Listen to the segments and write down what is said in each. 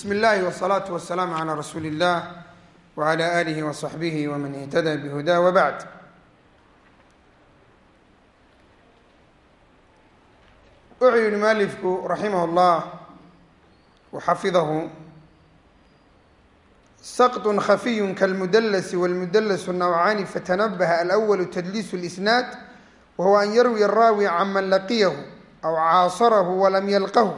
bsm اllahi wالsalaaةu wasalaamu عalى rasuuli اllah wعalى alihi وصaxbihi wman اhtada bhuda wbacd wuxuu yihi mualifku raximah اllah waxafidahu sqط khafiy kalmudls wاlmudls nawcaani fatanabaha alأwl tdliis اlisnaad wahuwa an yarwi الraawi can man laqiyahu aw caasarahu walam yalqahu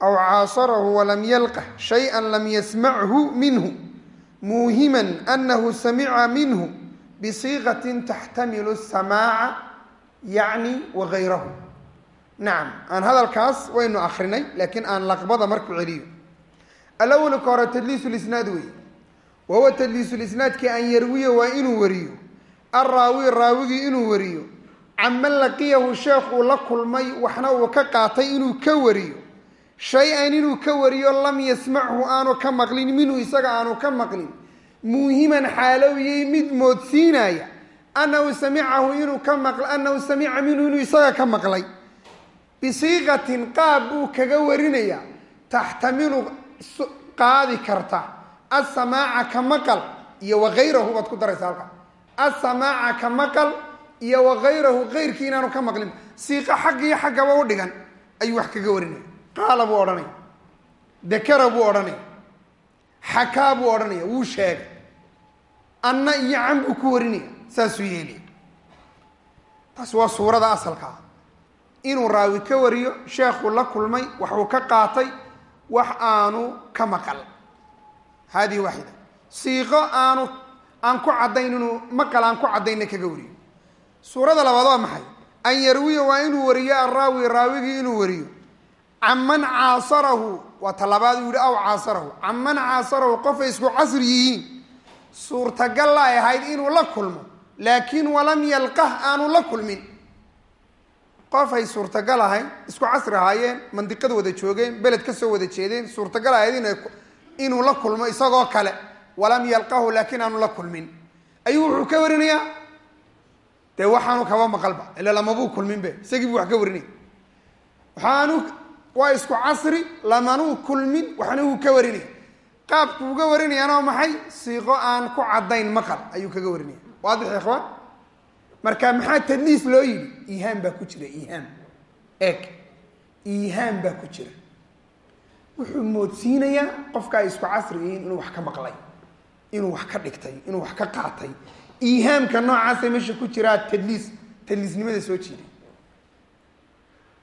aw caasarahu walam yalqah shaya lam yasmachu minhu muhima anahu samica minhu bisiiqati taxtamilu samaaca yani wagayrahu nacam aan hadalkaas waynu akrinay laakiin aan laqbada markuu celiyo alawalka hore tadliis lisnaad wey wahuwa tadliis lisnaadkii an yarwiya waa inuu wariyo araawi raawigii inuu wariyo caman laqiyahu sheekh uu la kulmay waxna uu ka qaatay inuu ka wariyo shay-an inuu ka wariyo lam yasmachu aanu ka maqlin minhu isaga aanu ka maqlin. Muuhiman xaalowiyey mid moodsiinaya. Anahu samicahu inuu ka anahu samica minhu inuu isaga ka maqlay. Bisiiqatin qaab buu kaga warinayaa. Taxtamilu qaadi karta. Asamaaca ka maqal iyo wagayrahu baad ku daraysa halka. Asamaaca ka maqal iyo wagayrahu keyrkii inaanu ka maqlin. Siiqa xaggiyo xaggaba u dhigan. Ayuu wax kaga warinaya qaala buu odhanaya dakara buu odhanaya xakaa buu odhanaya. Wuu sheegay. Anna iyo can buu ku warinaya. Saasuu yeelaya taas waa suurada asalkaa inuu raawi ka wariyo sheekhu la kulmay waxuu ka qaatay wax aanu ka maqal. Haadihi waaxida. Siiqo aanu aan ku caddayn inuu maqal aan ku caddayna kaga wariyo. Suurada labaad waa maxay? An yarwiya waa inuu wariyo araawi raawigii inuu wariyo canman caasarahu waa talabaad uu yihi aw caasarahu. Canman caasarahu qofay isku casri yihiin. Suurtagal ay ahayd inuu la kulmo laakiin walam yalqah aanu la kulmin. Qof ay suurtagal ahayd isku casri ahaayeen mandiqada wada joogeen beled ka soo wada jeedeen suurtagal ahayd in inuu la kulmo isagoo kale. Walam yalqahu laakiin aanu la kulmin. Ayuu wuxuu ka warinayaa. Dee waxaanu kaba maqalba ila lamabuu kulminbe isagii buu wax ka warinaya waxaanu waa isku casri? Lamanuu kulmin waxna uu ka warinaya qaabku uga warinayaana waa maxay? Siiqo aan ku caddayn maqal ayuu kaga warinaya waadix ikhwaan marka maxaa tadliis loo yidhi? Iihaam baa ku jira iihaam eeg. Iihaam baa ku jira. Wuxuu moodsiinayaa qofka ay isku casri yihiin inuu wax ka maqlay inuu wax ka dhigtay inuu wax ka qaatay. Iihaamka noocaasa meesha ku jiraa tadliis tadliisnimada soo jiiday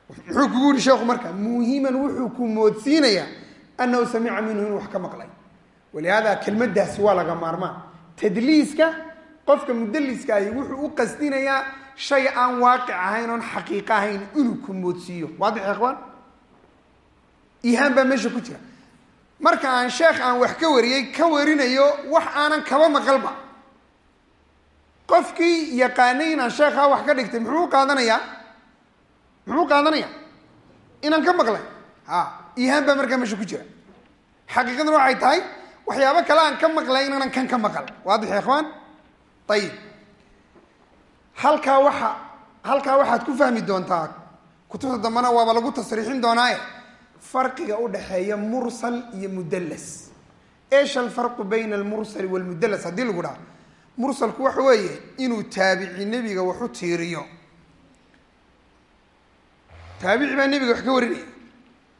muxuu kugu yihi sheekhu marka muuhiman wuxuu ku moodsiinayaa annahu samica minhu inuu wax ka maqlay. Walihaada kelmadaasi waa laga maarmaan tadliiska qofka mudaliska ahi wuxuu u qasdinayaa shay aan waaqic ahayn oon xaqiiqo ahayn inuu ku moodsiiyo. Waadix ikhwaan? Iihaan baa meesha ku jira. Marka aan sheekh aan wax ka wariyey ka warinayo wax aanan kaba maqalba. Qofkii yaqaanay inaan sheekhaa wax ka dhigtay muxuu u qaadanayaa muxuu qaadanaya inaan ka maqlay? Ha iihaan baa markaa meesha ku jira. Xaqiiqaduna waxay tahay waxyaabo kale aan ka maqlay inaanan kan ka maqal. Waadix ikhwaan? Ayib halkaa waxa halkaa waxaad ku fahmi doontaa kutubta dambana waaba lagu tasriixin doonaaye. Farqiga u dhexeeya mursal iyo mudallas. Esh alfarqu bayna almursali walmudallas haddii lagu dhaha. Mursalku waxa weeye inuu taabici nebiga wax u tiiriyo taabici baa nebiga wax ka warinaya.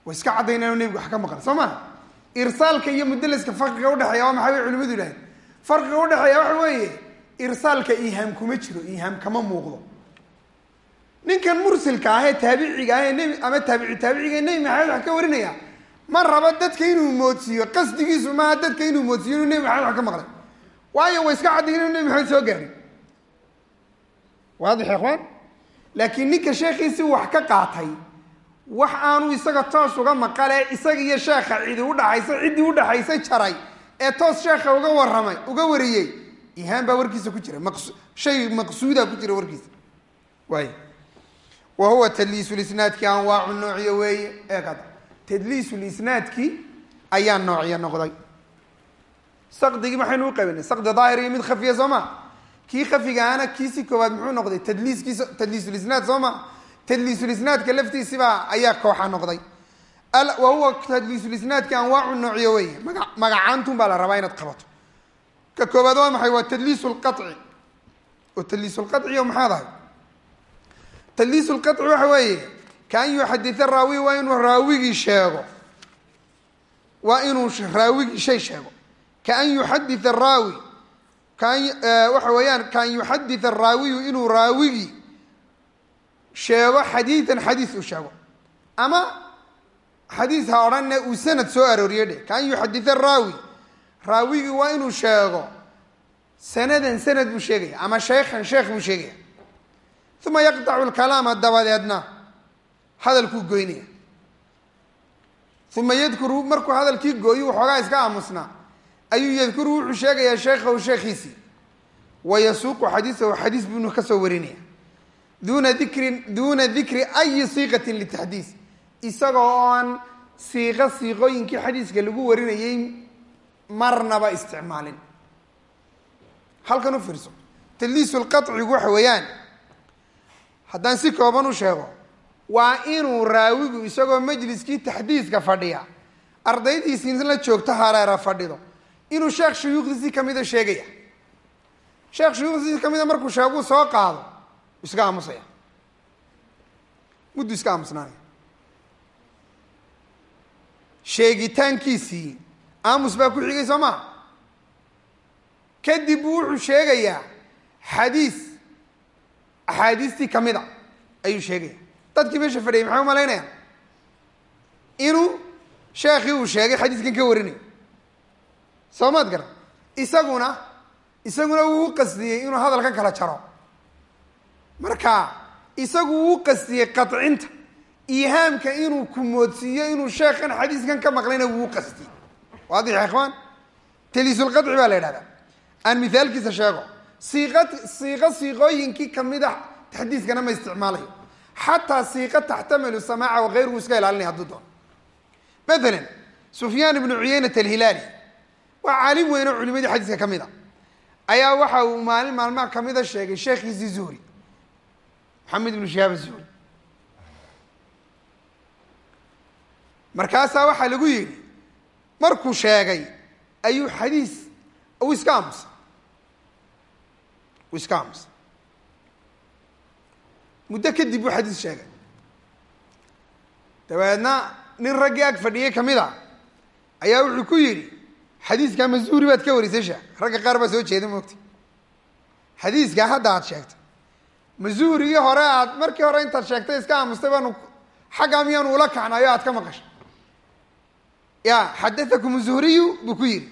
Way iska caddaynaan nebiga wax ka maqan soo maha irsaalka iyo mudallaska farqiga udhexeeya waa maxay bay culimadu yidhahdeen? Farqiga udhexeeya waxa weeye irsaalka iihaam kuma jiro iihaam kama muuqdo. Ninkan mursilka ah taabiciga ah nebi ama taabici taabiciga nebi maxamed wax ka warinaya ma rabo dadka inuu moodsiiyo qasdigiisu maaha dadka inuu moodsiiyo inuu nebi maxamed wax ka maqlay? Waayo way iska caddayn inuu nebi maxamed soo gaadhay waadix ikhwaan laakiin ninka sheekhiisi wax ka qaatay wax aanu isaga toos uga maqale isaga iyo sheekha cidi udhaxaysa ciddii udhaxaysa jaray ee toos sheekha uga warramay uga wariyey ihaan baa warkiisa ku jira shay maqsuuda ku jira warkiisa. Waay wa huwa tadliisulisnaadki anwaacu noociyo weeye eekad tadliisulisnaadki ayaa noocyo noqday. Saqdigii maxaynu u qabanay saqdi daahir iyo mid khafiya soo ma kii khafiga ahana kiisi koowaad muxuu noqday? Tadliiskiisa tadliisulisnaad soo ma? Tadliisulisnaadka laftiisibaa ayaa kooxa noqday. Wa huwa tadliisulisnaadki anwaacu noocyo maga magacaantun baa la rabaa inaad qabato. Ka koobaad waa maxay? Waa tadliisu lqaci oo tadliisu lqaci o maxaad waxa weeye kaan yuxaditha raawi waa inuu raawigii sheego. Waa inuu raawigii shay sheego. Kaan yuxaditha raawi waxa weeyaan kaan yuxaditha araawiyu inuu raawigii sheego xadiidan xadiis uu sheego. Ama xadiis ha odhanne uu sanad soo arooriye dheh kaan yuxaditha raawi raawigii waa inuu sheego sanadan sanad buu sheegaya ama sheykhan sheekh buu sheegaya. Uma yaqdacu lkalaama dabadeedna hadalkuu goynaya. Uma yadkuru markuu hadalkii gooyo waxoogaa iska aamusnaa ayuu yadkuru wuxuu sheegayaa sheekhahu sheekhiisii wa yasuuqu xadiisahu xadiis buunu ka soo warinaya duuna dikrin duuna dikri ayi siiqatin litaxdiis isagoo oon siiqo siiqooyinkii xadiiska lagu warinayay marnaba isticmaalin. Halkan u fiirso. Tadliisu lqacigu waxa weeyaan. Haddaan si kooban u sheego waa inuu raawigu isagoo majliskii taxdiiska fadhiya ardaydiisii la joogto hareera fadhido inuu sheekh shuyuukhdiisii kamida sheegaya. Sheekh shuyuukhdiisii kamida markuu sheeguu soo qaado iska aamusaya. Muddu iska aamusnaanaya sheegitaankiisii aamus baa ku xigay soo maa kadib wuxuu sheegayaa xadiis axaadiistii kamida ayuu sheegaya. Dadkii meesha fadhiyay maxay umalaynayaan inuu sheekhii uu sheegay xadiiskan ka warinayo soo maad garan isaguna isaguna wuu qasdiyey inuu hadalkan kala jaro. Marka isagu wuu u qasdiyey qacinta ihaamka inuu kumoodsiiyo inuu sheekhan xadiiskan ka maqlayna wuu qasdiyey. Waadix ikhwaan? Taliisulqaci baa la yidhahdaa. Aan mithaalkiisa sheego. Siiqa siiqo siiqooyinkii ka mid a xadiiskana ma isticmaalayo. Xataa siiqa taxtamilu samaaca wakayruhu iska ilaalinaya hadduu doono. Maalan sufyaan ibnu cuyeynat alhilaali waa caalim weyn oo culimadii xadiiska ka mid a. Ayaa waxa uu maalin maalmaha kamida sheegay sheekhiisii zuhri maxamed ibnu shihaab azuhri markaasaa waxaa lagu yidhi markuu sheegay ayuu xadiis uu iska aamusay. Uu iska aamusay. Muddo kadib buu xadiis sheegay. Dabeedna nin raggii ag fadhiyey ka mid a ayaa wuxuu ku yidhi xadiiskaa mazuuri baad ka warisay sheekh. Ragga qaar baa soo jeeda moogta xadiiskaa hadda aad sheegtay. Mazuurigii hore aad markii hore intaad sheegtay iska aamustay baanu xaggaa miyaanu ula kacnayo aad ka maqashay. Ya xadatakum zuhriyu buu ku yidhi.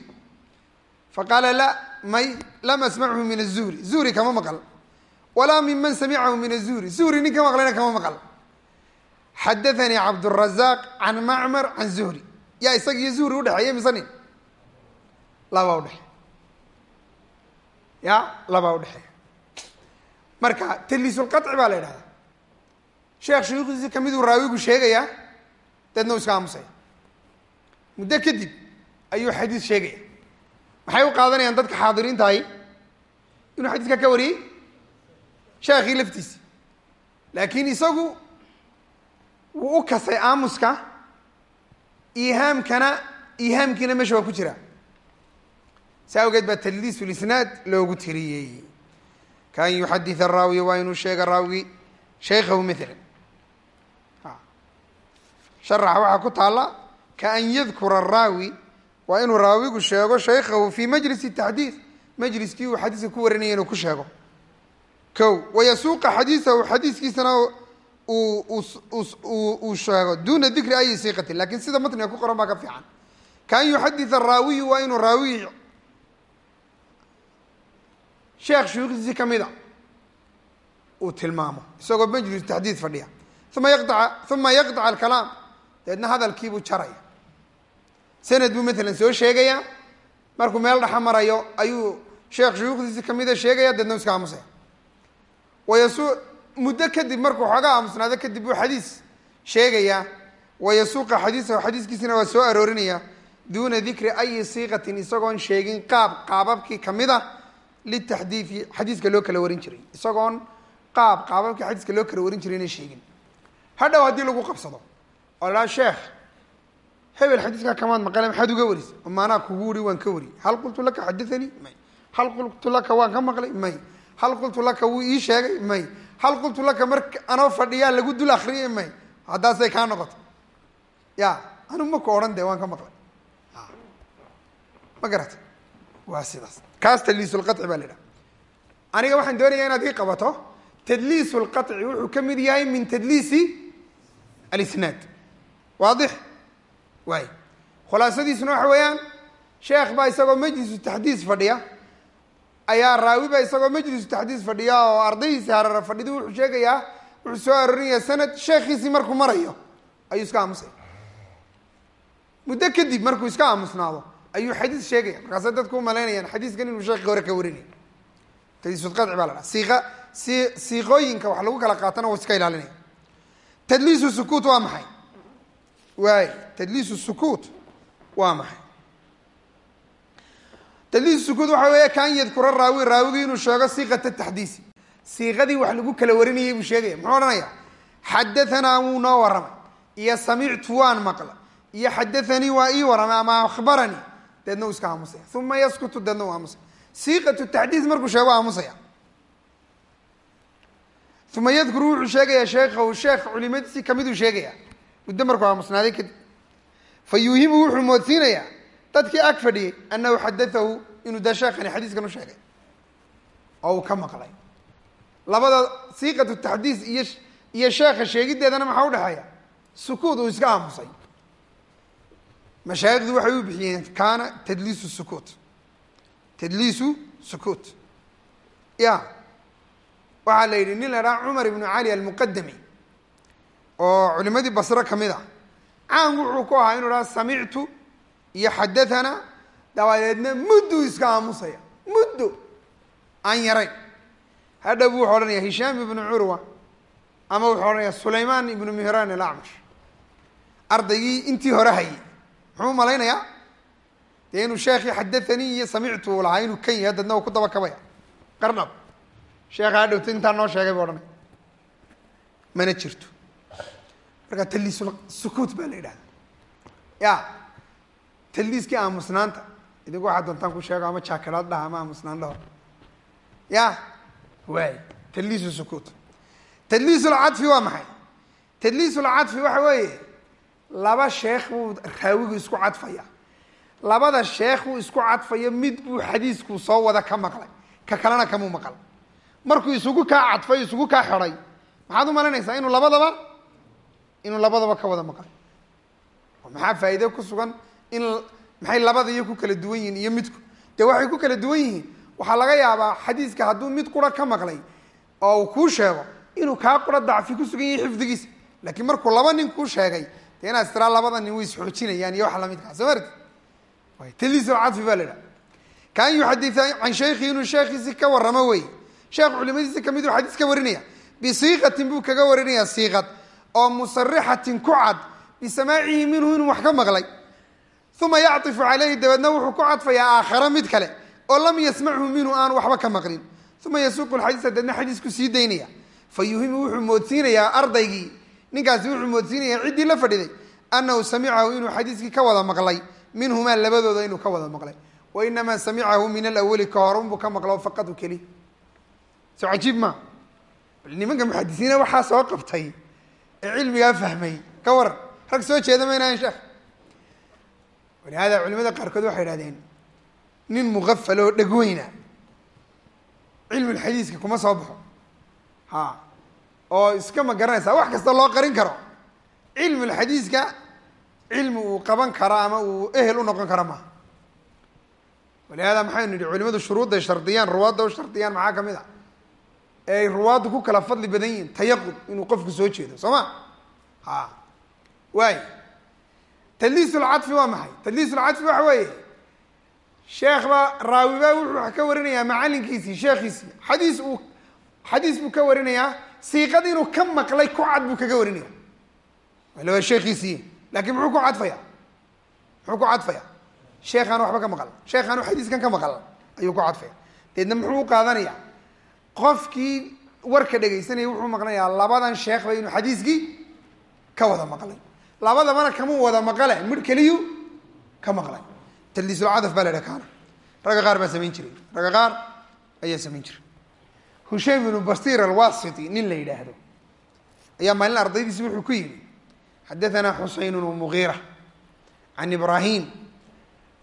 Faqaala la may lam asmachu min azuhri zuhri kama maqal. Walaa min man samicahu min azuhri zuhri nin ka maqlayna kama maqal. Xadathanii cabdurazaaq can macmar can zuhri. Yaa isaga iyo zuhri udhexeeya mise nin labaa udhexeeya ya labaa udhexeeya marka taliisulqaci baa la yidhahdaa. Sheekh shuyuukhdiisi kamiduu raawigu sheegayaa deedna u iska aamusaya muddo kadib ayuu xadiis sheegaya. Maxay u qaadanayaan dadka xaadiriintahay inuu xadiiska ka wariyey? Sheekhii laftiisi laakiin isagu wuu u kasay aamuska ihaamkana ihaamkiina meesha waa ku jira saa awgeed baa tadliisu lisnaad loogu tiriyey kaan yuxadith araawiya waa inuu sheega raawigi shaykhahu maalan sharaxa waxaa ku taalla kaan yadkura araawi waa inuu raawigu sheego shaykhahu fii majlisi taxdiid majliskii uu xadiiska ku warinaya inuu ku sheego ko wayasuuqa xadiisahu xadiiskiisana uu sheego duna dikri ayi siiqatin laakiin sida matniga ku qoran baa ka fiican kaan yuxadith araawiyu waa inuu raawi sheekh shuyuukhdiisii kamida uu tilmaamo. Isagoo majlis taxdiid fadhiya. Uma yaqdaca uma yaqdaca alkalaam. Deedna hadalkiibuu jaraya. Sanad buu maalan soo sheegaya. Markuu meel dhaxa marayo ayuu sheekh shuyuukhdiisii kamida sheegaya deedna iska aamusaya wayasu muddo kadib markuu xoogaa aamusnaado kadib buu xadiis sheegayaa wayasuuqa xadiisahu xadiiskiisina waa soo aroorinaya. Duuna dikri ayi siiqatin isagoon sheegin qaab qaababkii ka mid a litaxdiidi xadiiska loo kala warin jiray isagoon qaab qaababkii xadiiska loo kala warin jiray inay sheegin hadhow haddii lagu qabsado oo laa sheekh hebel xadiiskaa kamaad maqale maxaad uga warisa maanaa kugu wari waan ka wariyey hal qultu laka xadaanii may hal qultu laka waan ka maqlay may hal qultu laka wuu ii sheegay may hal qultu laka marka anoo fadhiyaa lagu dul akriyay may haddaasay kaa noqoto ya anigu ma ku odhan de waan ka maqlay ma garata waa sidaas kaas tadliisulqaci baa la aniga waxaan doonayaa inaad ii qabato tadliisu lqaci wuxuu ka mid yahay min tadliisi alisnaad. Waadix? Waay khulaasadiisuna waxa weeyaan sheekh baa isagoo majlisu taxdiis fadhiya. Ayaa raawi baa isagoo majlisu taxdiis fadhiya oo ardaydiisi harara fadhida wuxuu sheegayaa wuxuu soo arorinaya sanad sheekhiisii markuu marayo. Ayuu iska aamusaya muddo kadib markuu iska aamusnaado ayuu xadiis sheegaya markaasay dadku umalaynayaan xadiiskan inuu sheekhi hore ka warinay tadliisulqaci baa la siiqa si siiqooyinka wax lagu kala qaatana wa iska ilaalinaya. Tadliisu sukuut waa maxay? Waay tadliisu sukuut waa maxay? Tadliisu sukuut waxa weeye kaan yadkura raawi raawigi inuu sheego siiqata taxdiisi. Siiqadii wax lagu kala warinayay buu sheegaya. Muxuu odhanaya xadahanaa wuu noo warramay iyo samictu waan maqla iyo xadathanii waa ii warramay ama akhbaranii deedna uu iska aamusaya uma yaskutu deedna uu aamusaya siiqatu taxdiis markuu sheego aamusaya uma yadkuru wuxuu sheegayaa sheekhahu sheekh culimadiisii kamiduu sheegaya muddo markuu aamusnaaday kadib fa yuuhimu wuxuu moodsiinayaa dadkii ag fadhiyey annahu xadatahu inuu da sheekhani xadiiskan u sheegay oo uu ka maqlay labada siiqatu taxdiis iyo iyo sheekha sheegiddeedana maxaa udhexeeya sukuut uu iska aamusay mashaayikhdu waxay u bixiyeen kaana tadliisu sukuut. Tadliisu sukuut. Ya waxaa la yidhi nin la idhaha cumar ibnu cali almuqadami oo culimadii ka mid ah caan wuxuu ku ahaa inuu dhaha samictu iyo xadathana dabadeedna muddu iska aamusaya muddo aan yarayn hadha buu wuxuu odhanaya hishaam ibnu curwa ama wuxuu odhanaya sulaymaan ibnu mihraan alacmash. Ardaygii intii hore hayay muxuu malaynayaa? Dee inuu sheekhii xadathanii iyo samictu lahaa inuu kan yahay dadna ku daba kabaya. Qarnab. Sheekha hadhowta intaa noo sheegay bu odhanay. Mana jirto. Marka taliisul sukuut baa la yidhahda ya taliiskii aamusnaanta. Idinku waxaad doontaan ku sheego ama jaakalaad dhaha ama aamusnaan dhaho. Ya waay. Tadliisu sukuut. Tadliisulcadfi waa maxay? Tadliisulcadfi waxa weeye laba sheekh buu raawigu isku cadfaya. Labada sheekh buu isku cadfayo mid buu xadiiskuu soo wada ka maqlay. Ka kalena kamuu maqal. Markuu isugu kaa cadfay isugu kaa xidhay maxaad u malaynaysaa inuu labadaba inuu labadaba ka wada maqlay? Maxaa faa'iide ku sugan in maxay labada iyo ku kala duwan yihiin iyo midku? Dee waxay ku kala duwan yihiin? Waxaa laga yaabaa xadiiska hadduu mid qura ka maqlay oo uu kuu sheego inuu kaa qura dacfi ku sugan yahay xifdigiisa. Laakiin markuu laba nin kuu sheegay inaad istiraa labada nin way isxoojinayaan iyo wax lamidkaa soo marti taliisulcadfi baa la idhaha kaan yuxaditha can shaykhi inuu sheekhiisi ka warramo wey. Sheekh culimadiisi ka mid uu xadiis ka warinaya. Bisiiqatin buu kaga warinaya siiqad oo musarixatin ku cad bisamaacihi minhu inuu wax ka maqlay. Uma yacطifu calayhi dabeedna wuxuu ku cadfayaa aakhara mid kale oo lam yasmachu minhu aanu waxba ka maqlin. Uma yasuuqu xadiisa dabeedna xadiisku sii daynaya. Fa yuhimu wuxuu ninkaasi wuxuu moodsiinayaa ciddii la fadhiday annahu samicahu inuu xadiiskii ka wada maqlay minhumaa labadooda inuu ka wada maqlay. Wa inamaa samicahu min alawali ka hore unbuu ka maqlo faqadu keliya soo cajiib ma? Nimanka muxadisiina waxaa soo qabtay ee cilmigaa fahmay. Ka waran rag soo jeeda maynahayn sheekh. Walihaada culimada qaarkood waxay idhahdeen nin muqafal oo dhegweyna cilmulxadiiska kuma soo baxo. Ha oo iska ma garanaysaa wax kasta loo qarin karo. Cilmulxadiiska cilmi uu qaban karo ama uu ehel u noqon karo maaha walihaada maxaynu nidhi culimadu shuruudday shardiyaan ruwaadda u shardiyaan maxaa ka mid a? Ee ay ruwaaddu ku kala fadli badan yihiin tayaqud inuu qofku soo jeedo soo ma? Ha. Waay tadliisulcadfi waa maxay? Tadliisulcadfi waxa weeye sheekhba raawibaa wuxuu wax ka warinayaa macalinkiisii sheekhiisii. Xadiis uu xadiis buu ka warinayaa siiqad inuu ka maqlay ku cad buu kaga warinaya waa sheekhiisii laakiin muxuu ku cadfaya muxuu ku cadfaya sheekhaan waxba ka maqal. Sheekhaan xadiiskan ka maqal ayuu ku cadfaya deedna muxuu u qaadanaya qofkii warka dhegaysanaya wuxuu maqlayaa labadan sheekhba inuu xadiiskii ka wada maqlay. Labadabana kama wada maqale midh keliyu ka maqlay. Tadliisulcadaf baa la idhaha kaana. Qaar baa samayn jiray. Ragga qaar ayaa samayn jiray hushaym ibnu basir alwasiti nin la yidhaahdo. Ayaa maalin ardaydiisi wuxuu ku yidhi xadaanaa xuseyn mugiira can ibraahim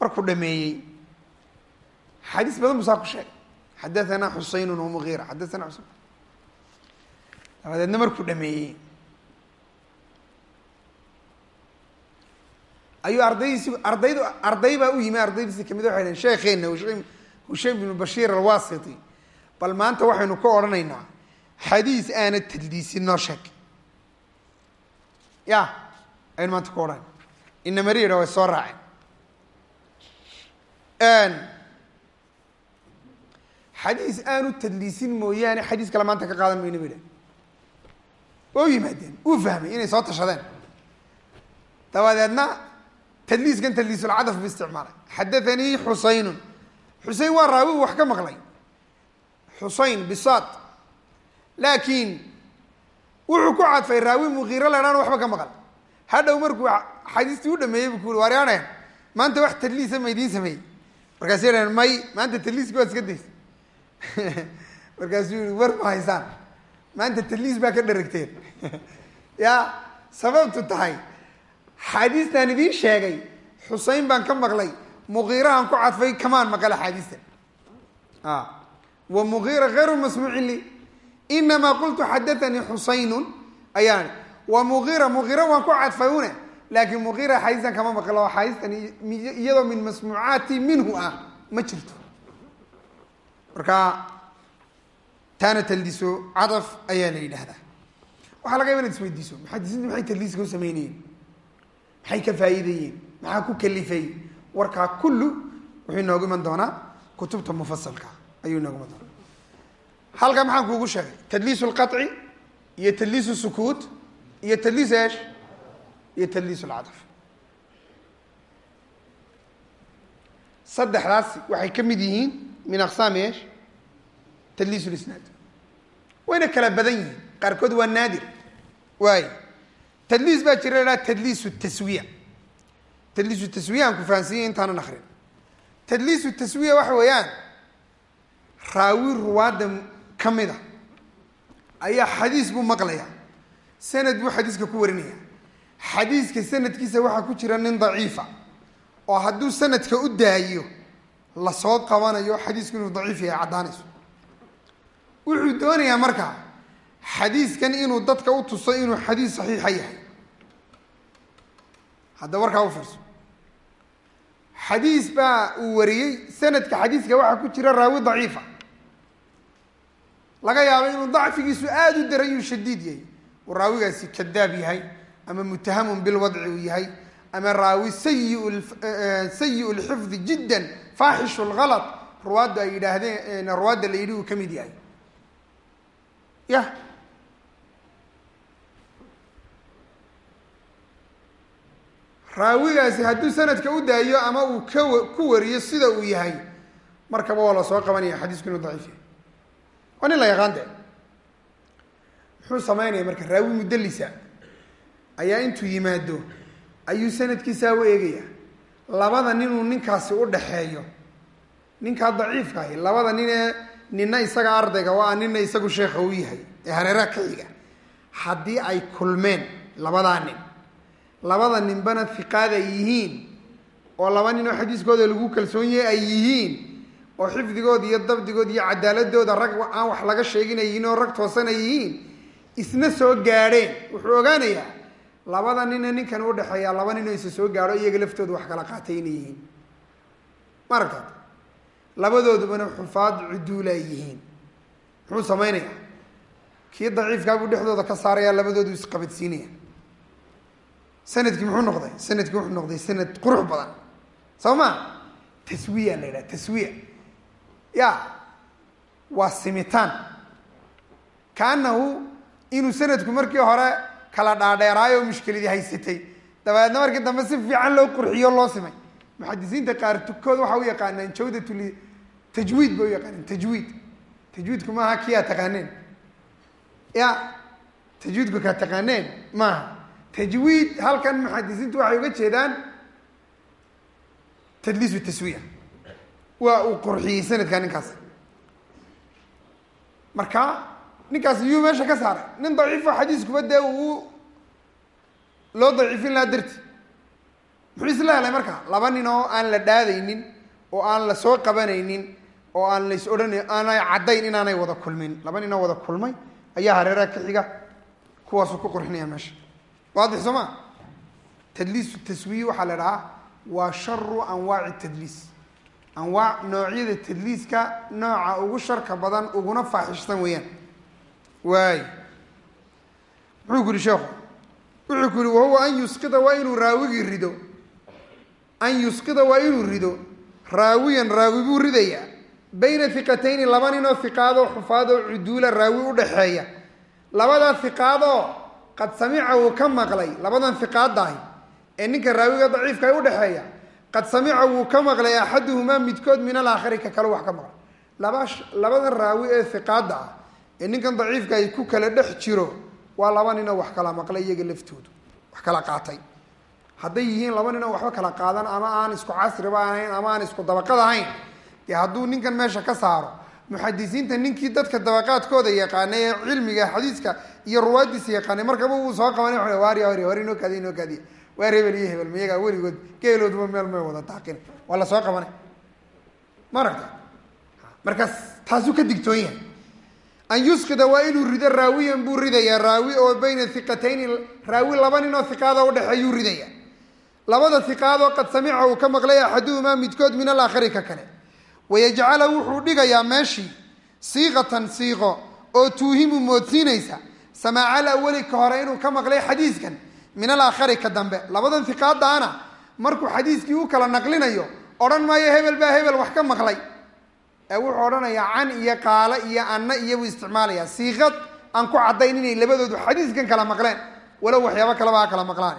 markuu dhameeyey xadiis badan bu saa ku sheegay xadaanaa xuseyn mugiira xadaanaa xuseyn dabadeedna markuu dhameeyey ayuu ardaydiisi ardaydu arday baa u yimi ardaydiisi ka mid waxay dhaheen sheekheena hushaym hushaym bnu bashiir alwasiti bal maanta waxaynu ka odhanaynaa xadiis aana tadliisin noo sheeg. Ya aynu maanta ka odhanayna inamariyadha way soo raaceen. Xadiis aanu tadliisin mooyaane xadiis kale maanta ka qaadan mayno waa u yimaadeen uu fahmay inay soo tashadeen. Dabadeedna tadliiskan tadliisulcadaf bu isticmaalay. Xadaanii xuseynun xusein waa raawi wax ka maqlay xusein bisaad laakiin wuxuu ku cadfay raawi mukiiro ladhaan waxba ka maqal. Hadhow markuu xadiistii u dhameeyey bu ku ui waaryaaneen maanta wax tadliisa ma idiin sameeyey. Markaasay dhaheen may maanta tadliiski waad iska daysa markaasuu yihi war ma haysaan. Maanta tadliis baa ka dharagteen. Ya sababtu tahay xaadiistaan idiin sheegay xusein baan ka maqlay mukiirahan ku cadfay kamaan maqal axaadiista wa mukiira hayru masmuucin li inamaa qultu xadaanii xusaynun ayaan wa mukiira mukiira waan ku cadfay une laakiin mukiira axaadiistan kama maqlo axaadiistan iyadoo min masmuucaati minhu ah ma jirto. Marka taana taldiso cadaf ayaa la yidhaahdaa. Waxaa laga yaba inad isweydiiso muxadisiintu maxay taldiiska u sameynayeen? Maxay ka faa'iidayeen? Maxaa ku kalifay? Warkaa kullu wuxuu inoogu iman ayuu inoogu iman doonaa halkaa maxaan kuugu sheegay? Tadliis lqaطci iyo tadliis sukuut iyo tadliis esh iyo tadliis lcadaf saddexdaas waxay ka mid yihiin min aqsaami esh tadliis lisnaad wayna kala badan yihiin. Qaarkood waa naadir. Waay tadliis baa jira la tadliis taswiya. Tadliisu taswiya aan ku fahansiiyey intaanan akrin tadliisu taswiya waxa weeyaan raawi ruwaadda ka mid a ayaa xadiis buu maqlaya sanad buu xadiiska ku warinaya xadiiska sanadkiisa waxaa ku jira nin daciifa oo hadduu sanadka u daayo la soo qabanayo xadiisku inuu daciif yahay caddaanayso. Wuxuu doonayaa markaa xadiiskan inuu dadka u tuso inuu xadiis saxiixa yahay. Hadda warkaa u fiirso. Xadiis baa uu wariyey. Sanadka xadiiska waxaa ku jira raawi daciifa laga yaabo inuu dacfigiisu aada u daran yuu shadiid yahay. Uu raawigaasi kadaab yahay ama mutahamun bilwadci uu yahay ama raawi sayi sayi lxifdi jiddan faaxishu lgalad ruwaadda ay yidhaahdeen ruwaadda la yidhi uu ka mid yahay. Ya raawigaasi hadduu sanadka u daayo ama uu ka ku wariyo sida uu yahay markaba waa la soo qabanaya xadiisku inuu daciif yahay waa nin la yaqaan de muxuu samaynaya marka raawi mudalisa ayaa intuu yimaado ayuu sanadkiisaa u eegaya labada ninuu ninkaasi u dhaxeeyo. Ninkaa daciifka ahi labada nin ee nina isaga ardayga waa nina isagu sheekha u yahay ee hareeraha ka xiga haddii ay kulmeen labadaa nin labada ninbana fiqaad ay yihiin oo laba nin oo xadiiskooda lagu kalsoon yahay ay yihiin oo xifdigooda iyo dabdigooda iyo cadaaladooda rag aan wax laga sheegin ay yihiin oo rag toosan ay yihiin isna soo gaadheen. Wuxuu ogaanayaa labada nine ninkan u dhexeeya laba nin oo isa soo gaadho iyaga laftooda wax kala qaatay inay yihiin ma aragtaad labadoodubana xufaad cuduula ay yihiin muxuu samaynayaa. Kii daciifkaabuu dhexdooda ka saaraya labadoodu isqabadsiinaya sannadkii muxuu noqday? Sanadkii wuxuu noqday sanad qurux badan. Soo ma? Taswiya la yidhaha taswiya ya waa simitaan kaanahu inuu sanadku markii hore kala dhaadheeraayo mushkiladii haysatay. Dabeedna markii dambe si fiican loo qurxiyo loo simay. Muxadisiinta qaar tukood waxa u yaqaanaan jawdatul tajwiid bay u yaqaanaan tajwiid. Tajwiidku maaha kiyaa taqaaneen? Ya tajwiidku kaa taqaaneen? Maaha. Tajwiid halkan muxadisiintu waxay uga jeedaan tadliisu taswiya waa uu qurxiyey sanadka ninkaas. Marka ninkaas iyuu meesha ka saaray. Nin daciifo xadiiskuba dee uu loo daciifin lahaa darti. Muxuu isla helay marka? Laba nin oo aan la dhaadaynin oo aan la soo qabanaynin oo aan la is aanay caddayn inaanay wada kulmin. Laba nin oo wada kulmay ayaa hareeraha ka xiga. Kuwaasuu ku qurxinaya meesha. Waadix soo ma? Tadliisu taswiyi waxaa la dhahaa waa sharu anwaaci tadliis anwaac noocyada tadliiska nooca ugu sharka badan uguna faaxishsan weeyaan. Waay. Muxuu ku yihi sheekhu? Wuxuu ku yihi wahuwa an yusqida waa inuu raawigii rido. An yusqida waa inuu rido. Raawiyan raawi buu ridayaa. Bayna hiqatayni laba ninoo hiqaadoo xufaadoo cuduula raawi udhaxeeya labadaa hiqaadoo qad samica wuu ka maqlay. Labadan hiqaadahi ee ninka raawiga daciifka ay udhexeeya qad samica wuu ka maqlay axaduhumaa midkood min alaakhari ka kale wax ka maqlay. Laba labadan raawi ee hiqaada ah ee ninkan daciifka ay ku kala dhex jiro waa laba ninoo wax kala maqlay iyaga laftoodu wax kala qaatay. Hadday yihiin laba ninoo waxba kala qaadan ama aan isku casriba ahayn ama aan isku dabaqad ahayn dee hadduu ninkan meesha ka saaro muxadisiinta ninkii dadka dabaqaadkooda yaqaanay ee cilmiga xadiiska iyo ruwaadiisa yaqaanay markaba uu soo qabanay wa waari wari war inoo kaadiya inoo kaadiya waar hebel iyo hebel miyagaa weligood geelooduba meel may wada daaqin waa la soo qabanay. Ma aragta markaas taasuu ka digtoon an yusqida waa inuu rido raawiyan buu ridayaa raawi oo bayna hiqatayni raawi laba nin oo hiqaada udhexeeyuu ridaya. Labada hiqaadoo qad samica uu ka maqlay axaduhumaa midkood min alaakhari ka kale. Wayajcala wuxuu dhigayaa meeshii siiqatan siiqo oo tuuhimu moodsiinaysa. Samaacal awali ka hore inuu ka maqlay xadiiskan min alaakhari ka dambe. Labadan hiqaadaana markuu xadiiskii u kala naqlinayo odhan maayo hebel baa hebel wax ka maqlay. Ee wuxuu odhanayaa can iyo qaalo iyo anna iyo buu isticmaalayaa. Siiqad aan ku caddayn inay labadoodu xadiiskan kala maqleen walow waxyaabo kaleba ha kala maqlaan.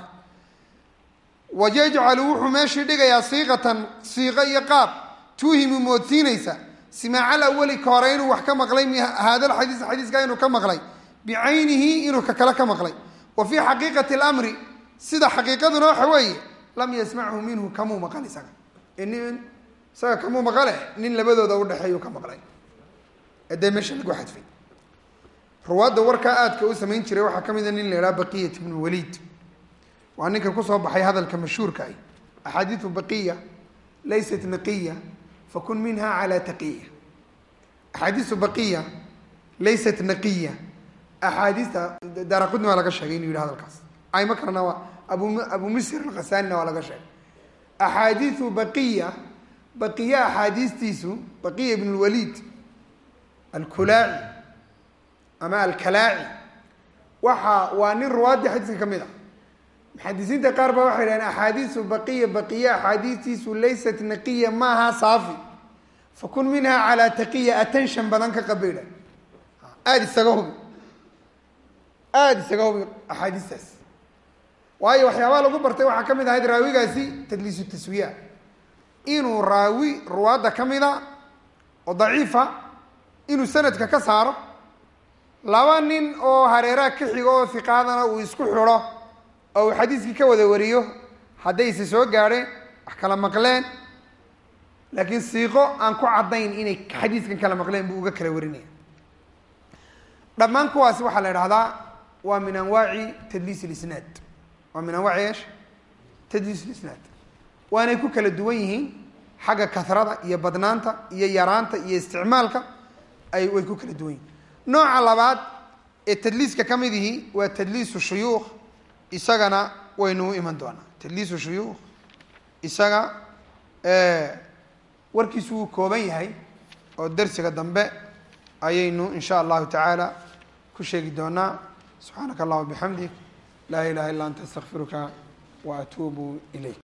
Wayajcalu wuxuu meeshii dhigayaa siiqatan siiqo iyo qaab. Tuuhimu moodsiinaysa. Simaacal awali ka hore inuu wax ka maqlay haada alxadiis inuu ka maqlay. Bicaynihi inuu ka kale ka maqlay wa fii xaqiiqati lamri sida xaqiiqaduna waxa weeye lam yasmachu minhu kamuu maqal isaga. Nin isaga kamuu maqale nin labadooda udhexeeyuu ka maqlay. Dee meesha lagu xadfay. Ruwaadda warkaa aadka u samayn jiray waxaa ka mid a nin la idhaha baqiyat ibnu waliid waa ninka ku soo baxay hadalka mashhuurka ah axaadiiu baqiya laysat naqiya fakun minha calaa taqiya. Axaadiisu baqiya laysat naqiya axaadiista daaraqudni waa laga sheegay inuu yidhi hadalkaas kalena waa abu abu misr alkhasanina waa laga sheegay axaadiiu baqiya baqiya axaadiistiisu baqiya ibn lwaliid alkulaaci ama alkalaaci waxa waa nin ruwaadii xadiiska ka mid a muxadisiinta qaar baa waxay dhaheen axaadiisu baqiya baqiya axaadiistiisu laysat naqiya maaha saafi fakun minha calaa taqiya attention badan ka qabayda aada isaga hubi aada isaga hubi axaadiistaas. Waayo waxyaabaha lagu bartay waxaa ka mid ahayd raawigaasi tadliisu taswiya. Inuu raawi ruwaadda ka mida oo daciifa inuu sanadka ka saaro laba nin oo hareeraha ka xigo oo hiqaadana uu isku xidho oo uu xadiiskii ka wada wariyo haddayse soo gaadheen wax kala maqleen. Laakiin siiqo aan ku caddayn inay xadiiskan kala maqleen buu uga kala warinaya. Dhammaan kuwaasi waxaa la idhahdaa waa min anwaaci tadliis lisnaad waa min anwaaci esh tadliis lisnaad waanay ku kala duwan yihiin xagga kasrada iyo badnaanta iyo yaraanta iyo isticmaalka ay way ku kala duwan yihiin. Nooca labaad ee tadliiska ka mid ihi waa tadliisu shuyuukh. Isagana waynu u iman doonaa. Tadliisu shuyuukh. Isaga warkiisu wuu kooban yahay oo darsiga dambe ayaynu in sha allahu tacaala ku sheegi doonaa subxaanaka allahuma bixamdik laa ilaha illa anta astaqfiruka wa atuubu ilayk